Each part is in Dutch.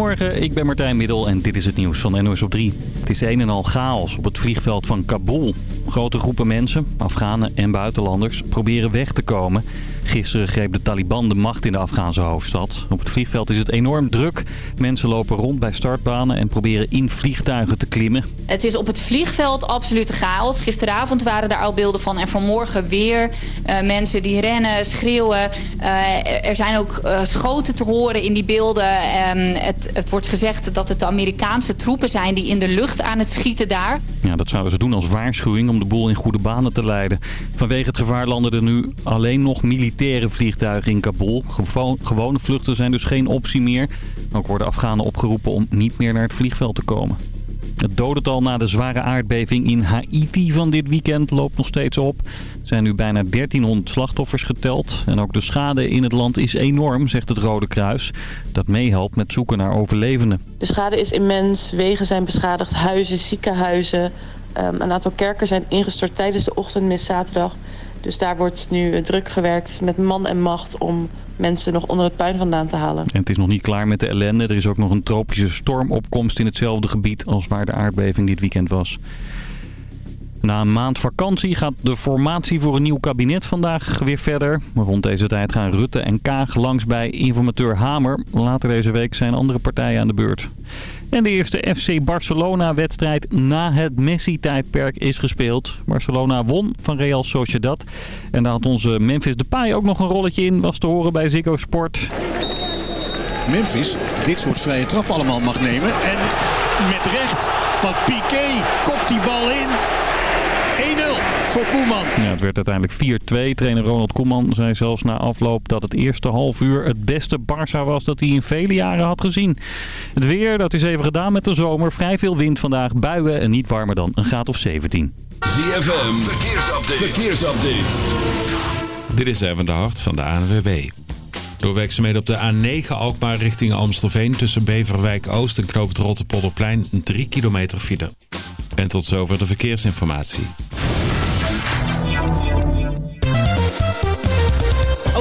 Goedemorgen, ik ben Martijn Middel en dit is het nieuws van NOS op 3. Het is een en al chaos op het vliegveld van Kabul. Grote groepen mensen, Afghanen en buitenlanders, proberen weg te komen. Gisteren greep de Taliban de macht in de Afghaanse hoofdstad. Op het vliegveld is het enorm druk. Mensen lopen rond bij startbanen en proberen in vliegtuigen te klimmen. Het is op het vliegveld absolute chaos. Gisteravond waren daar al beelden van en vanmorgen weer. Uh, mensen die rennen, schreeuwen. Uh, er zijn ook uh, schoten te horen in die beelden. Het, het, wordt gezegd dat het de Amerikaanse troepen zijn die in de lucht aan het schieten daar. Ja, dat zouden ze doen als waarschuwing om de boel in goede banen te leiden. Vanwege het gevaar landen er nu alleen nog militaire vliegtuigen in Kabul. Gewone vluchten zijn dus geen optie meer. Ook worden Afghanen opgeroepen om niet meer naar het vliegveld te komen. Het dodental na de zware aardbeving in Haiti van dit weekend loopt nog steeds op. Er zijn nu bijna 1300 slachtoffers geteld. En ook de schade in het land is enorm, zegt het Rode Kruis. Dat meehelpt met zoeken naar overlevenden. De schade is immens. Wegen zijn beschadigd, huizen, ziekenhuizen. Um, een aantal kerken zijn ingestort tijdens de ochtendmis zaterdag. Dus daar wordt nu druk gewerkt met man en macht om mensen nog onder het puin vandaan te halen. En het is nog niet klaar met de ellende. Er is ook nog een tropische stormopkomst in hetzelfde gebied als waar de aardbeving dit weekend was. Na een maand vakantie gaat de formatie voor een nieuw kabinet vandaag weer verder. Rond deze tijd gaan Rutte en Kaag langs bij informateur Hamer. Later deze week zijn andere partijen aan de beurt. En de eerste FC Barcelona-wedstrijd na het Messi-tijdperk is gespeeld. Barcelona won van Real Sociedad. En daar had onze Memphis Depay ook nog een rolletje in. Was te horen bij Ziggo Sport. Memphis dit soort vrije trappen allemaal mag nemen. En met recht, want Piqué kopt die bal in. 1-0 voor Koeman. Ja, het werd uiteindelijk 4-2. Trainer Ronald Koeman zei zelfs na afloop dat het eerste half uur het beste Barça was dat hij in vele jaren had gezien. Het weer, dat is even gedaan met de zomer. Vrij veel wind vandaag, buien en niet warmer dan een graad of 17. ZFM, verkeersupdate. verkeersupdate. Dit is even de hart van de ANWB. Door werkzaamheden op de A9 Alkmaar richting Amstelveen... tussen Beverwijk Oost en Knoop het Rotterpolderplein 3 kilometer file. En tot zover de verkeersinformatie.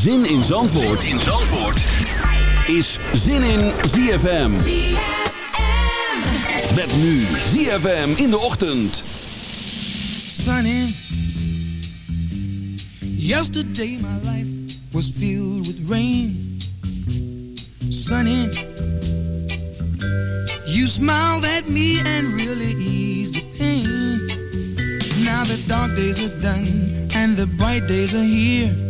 Zin in Zandvoort, zin in Zandvoort. is Zin in ZFM. Met nu ZFM in de ochtend. Sunny, yesterday my life was filled with rain. Sunny, you smiled at me and really eased the pain. Now the dark days are done and the bright days are here.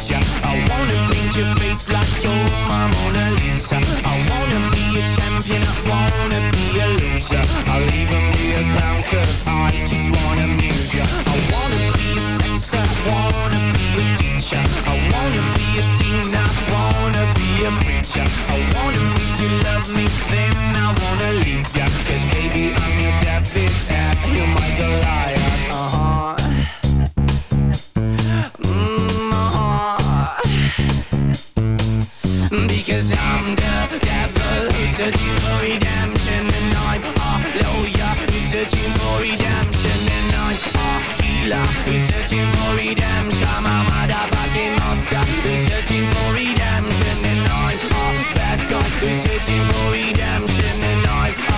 picture. I wanna paint your face like you're my Mona Lisa. I wanna be a champion, I wanna be a loser. I'll even be a clown cause I just wanna move ya. I wanna be a sexter, I wanna be a teacher. I wanna be a singer, I wanna be a preacher. I wanna make you love me, then I wanna leave ya. Searching for redemption. I'm a motherfucking monster. We're searching for redemption, and I'm a bad guy. We're searching for redemption, and I'm a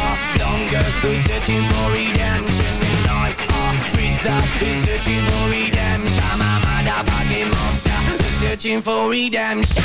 searching for redemption, and I'm a freak. We're searching for redemption. I'm a motherfucking monster. We're searching for redemption.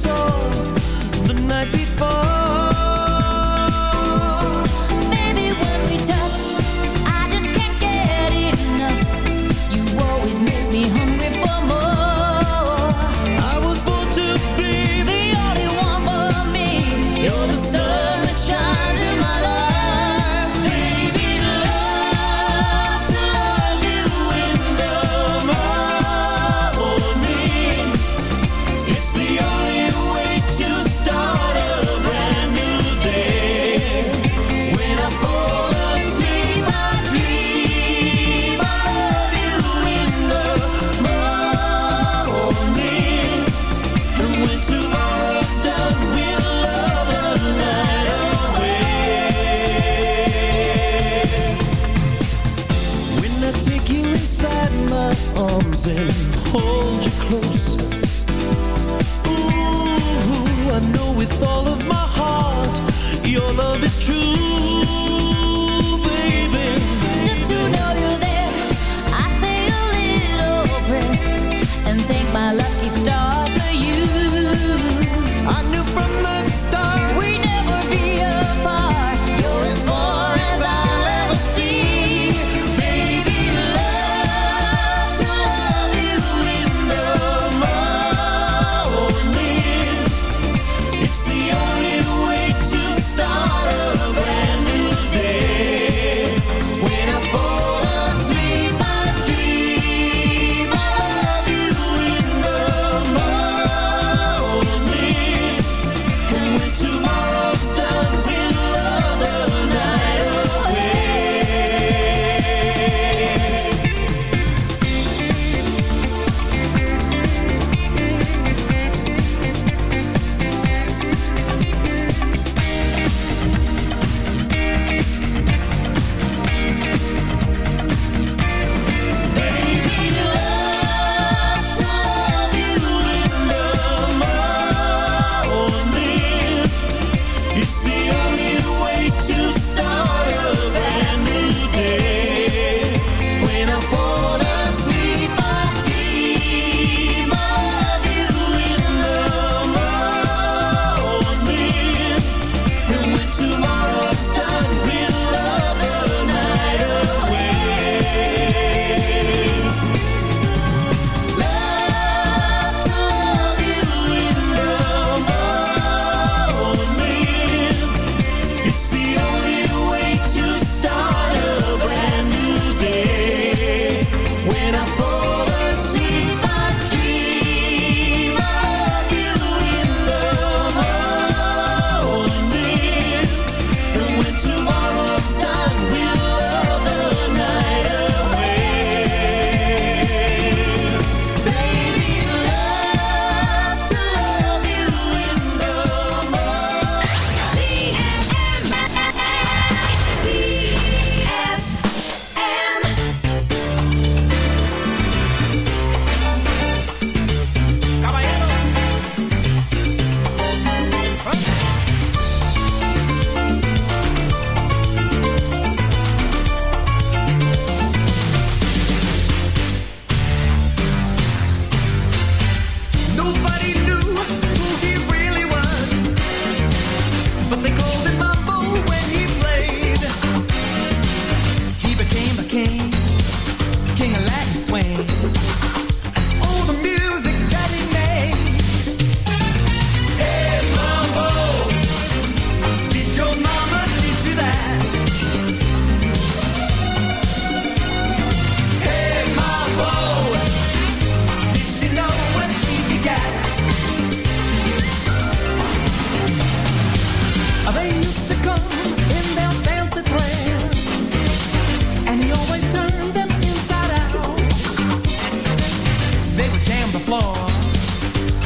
soul.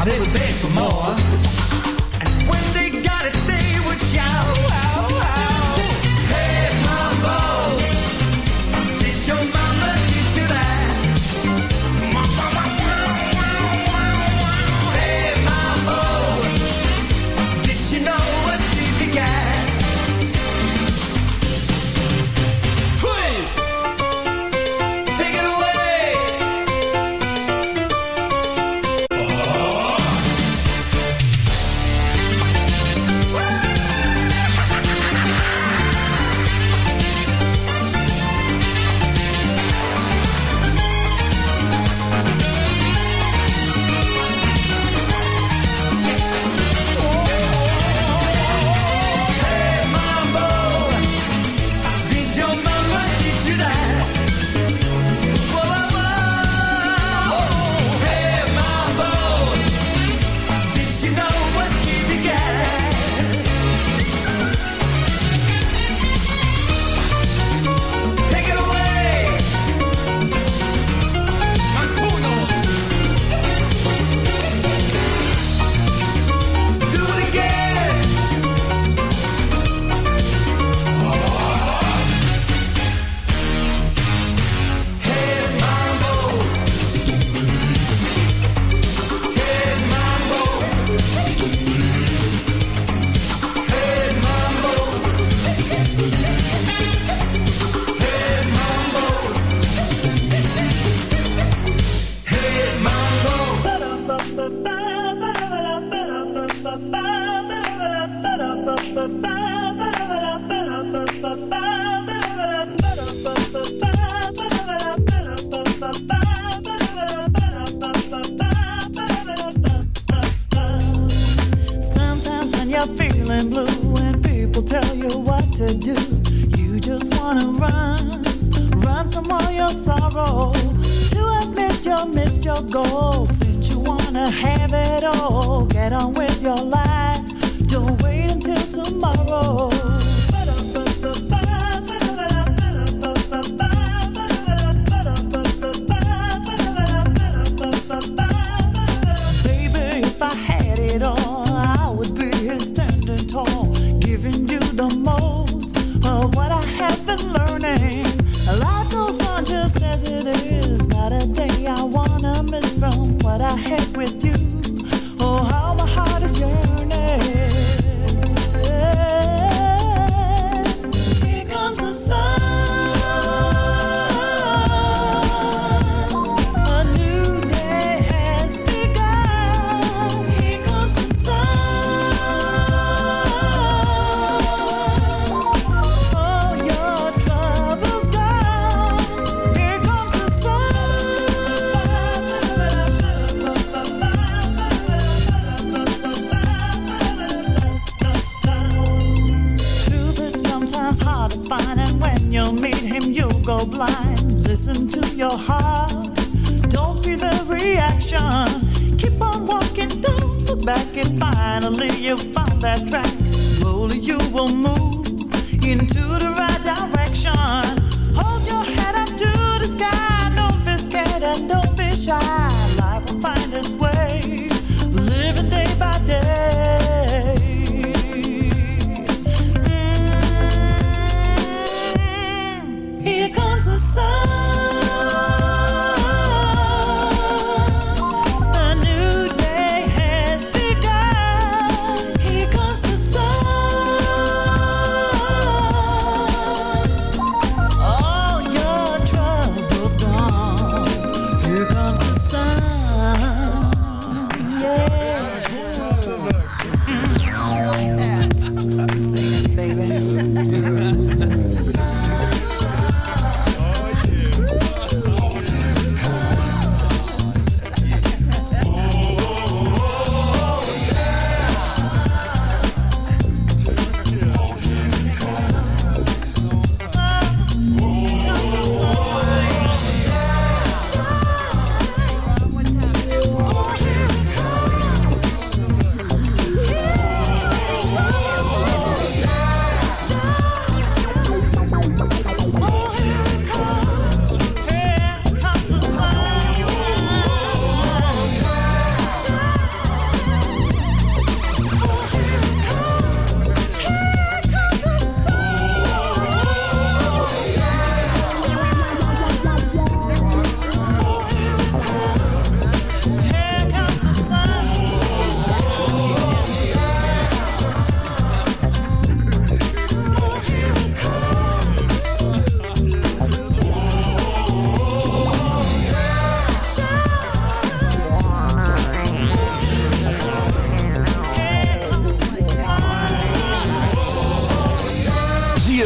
They would beg for more,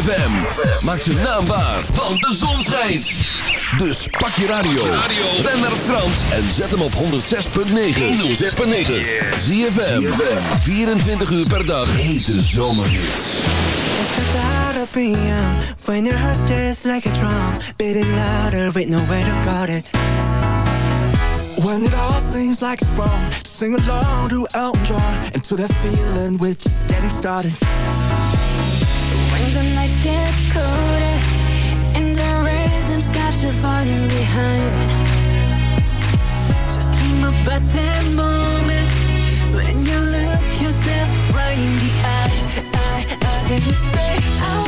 ZFM. Maak zijn naam waar, want de zon schijnt. Dus pak je radio. Ben naar Frans en zet hem op 106.9. 106.9. ZFM. 24 uur per dag. Hete zomerhits. Young when your heart just like a drum, beating louder with nowhere to guard it. When it all seems like it's wrong, sing along to Elton John and to that feeling we're just getting started. Get colder and the rhythm's got you falling behind. Just dream about that moment when you look yourself right in the eye, eye, eye, then you say, I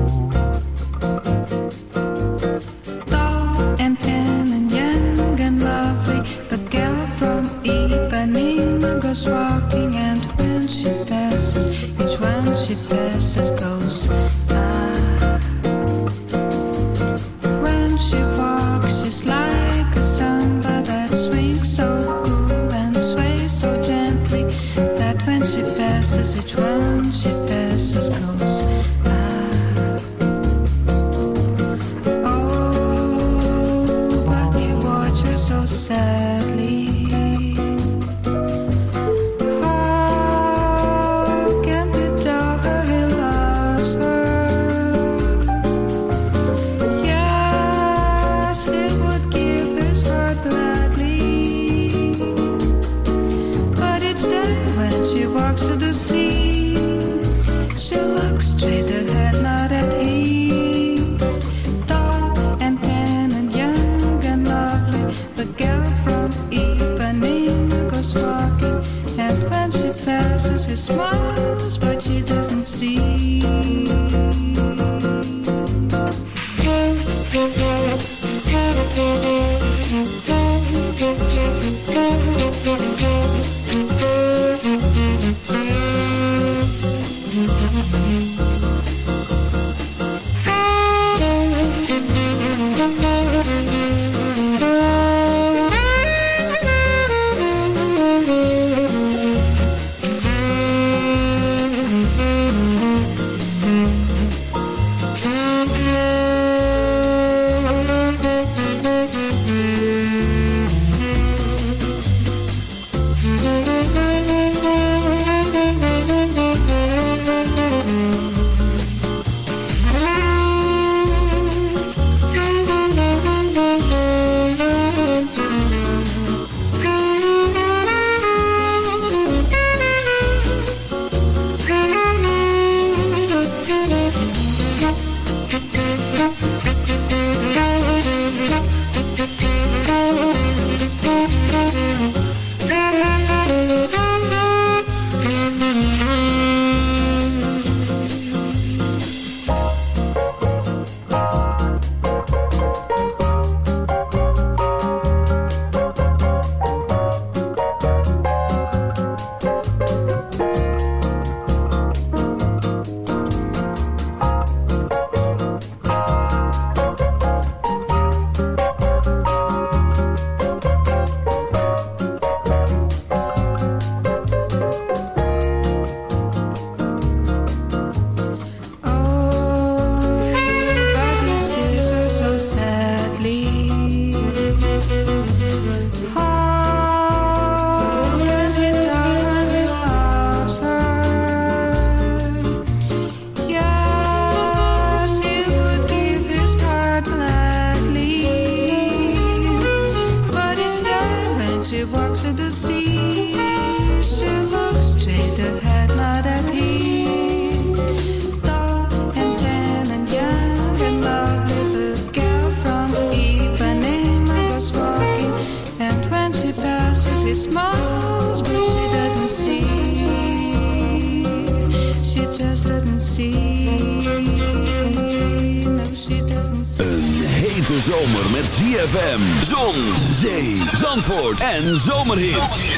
En zomerhits.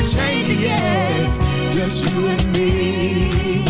Gotta change it, just you and me.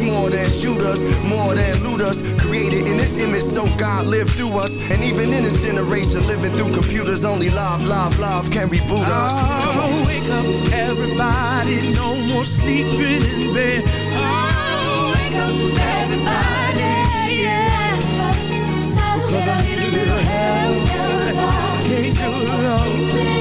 more than shooters, more than looters. Created in this image so God lived through us. And even in this generation, living through computers, only love, love, love can reboot us. Come on. Oh, wake up, everybody. No more sleeping in bed. Oh, wake up, everybody. Yeah. Because I need a little help. Can't do it alone.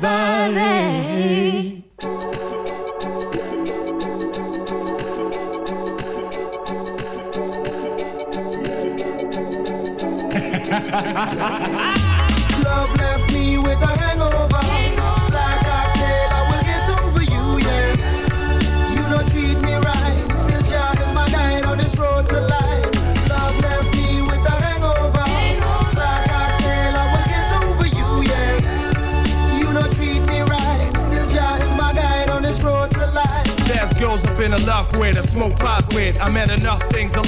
body. I met enough things in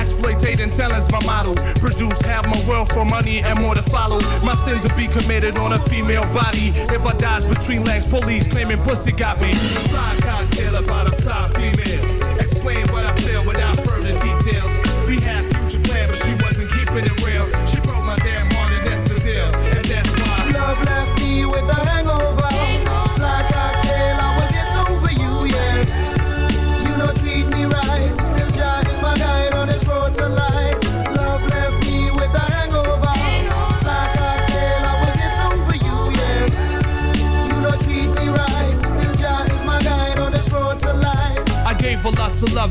exploitating talent's my model. Produce half my wealth for money and more to follow. My sins will be committed on a female body. If I dies between legs, police claiming pussy got me. Fly cocktail about a fly female. Explain what I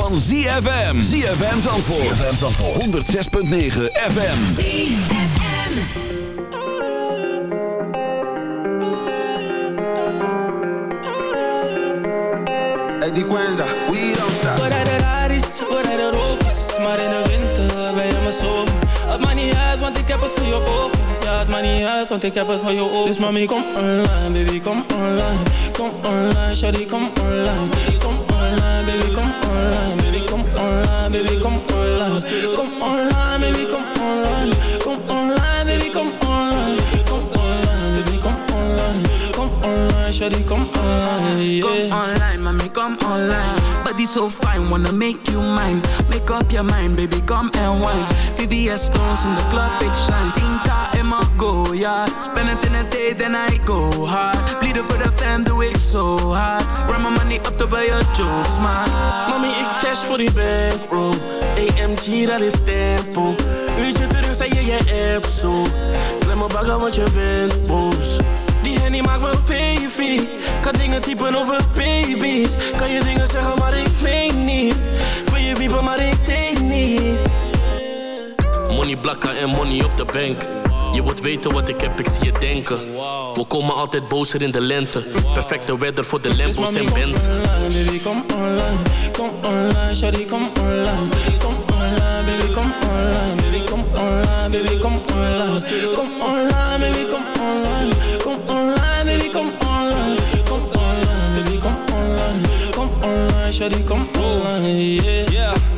van ZFM. ZFM Zandvoort. ZFM Zandvoort. 106.9 FM. Eddie Quenza, we don't stop. We rijden raris, we rijden rovers Maar in de winter ben je mijn zomer Het maakt niet uit, want ik heb het voor je over Ja, het maakt niet uit, want ik heb het voor je over Dus mami, kom online, baby, kom online Kom online, shawty, kom online Kom online, baby, kom online Baby, kom online, baby, kom online Kom online, baby, kom online Kom online, baby, kom online Kom online, baby, kom online Kom online, shawty, kom online. Come online, mommy, come online. Body so fine, wanna make you mine. Make up your mind, baby, come and wine. VVS stones in the club, big shine. Tinta in go, yeah. Spend it in a day, then I go hard. Bleeden for the fam, do it so hard. Run my money up to buy your jokes, man. Mami, ik dash voor die bankroll. AMG, dat is tempo. Uurtje terug, zei je je app zo. Klem me bagger, want je bent boos. Die hennie maakt me baby. Kan dingen typen over baby's. Kan je dingen zeggen, maar ik meen niet. Wil je wiepen, maar ik denk niet. Money blakken en money op de bank. Je wilt weten wat ik heb, ik zie je denken. We komen altijd bozer in de lente. Perfecte weather voor de Lambos en Benz. online, baby, come online. Come online, shawty, come online. Come online, baby, come online. Baby, come online, baby, come online. Come online, baby, come online. Come online, baby, come online. Come online, baby, come online. Come online, shawty, come online, yeah.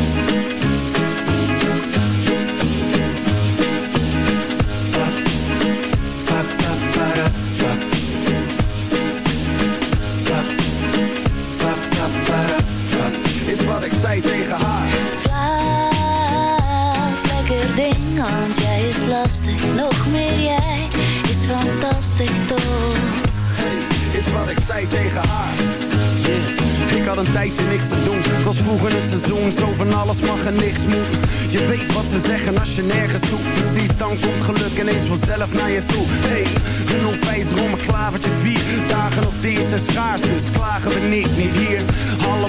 Een tijdje niks te doen. Het was vroeg in het seizoen. Zo van alles mag en niks moet. Je weet wat ze zeggen als je nergens zoekt. Precies, dan komt geluk ineens vanzelf naar je toe. Hey, een onwijs rom, een klavertje vier. Dagen als deze zijn schaars, dus klagen we niet, niet hier.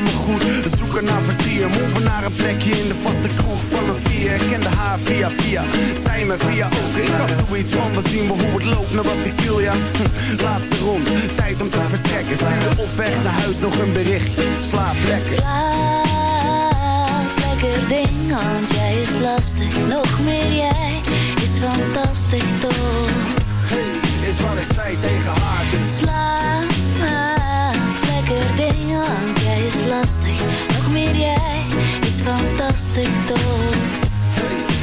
Allemaal goed, zoeken naar vertier. Move naar een plekje in de vaste kroeg van een vier. Ik kende haar via via, zij me via ook. Ik had zoiets van, we zien wel hoe het loopt naar wat ik wil, ja. Hm, Laatste rond, tijd om te vertrekken. Stuurde op weg naar huis nog een berichtje. Slaap lekker. Slaap, lekker ding, want jij is lastig. Nog meer jij is fantastisch toch? Is wat ik zei tegen haar, dus Slaap, lekker ding, jij is lastig. Nog meer jij is fantastisch toch?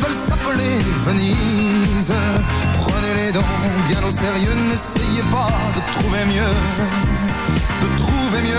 Elles veulent s'appeler Venise, prenez-les donc bien au sérieux. N'essayez pas de trouver mieux, de trouver mieux,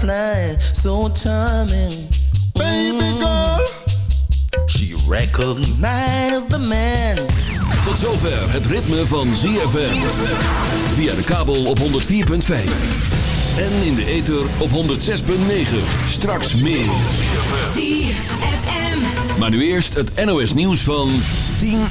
butterfly, so charming. Baby girl. She recognized the man Tot zover het ritme van ZFM. Via de kabel op 104.5. En in de ether op 106.9. Straks meer. ZFM. Maar nu eerst het NOS nieuws van 10 uur.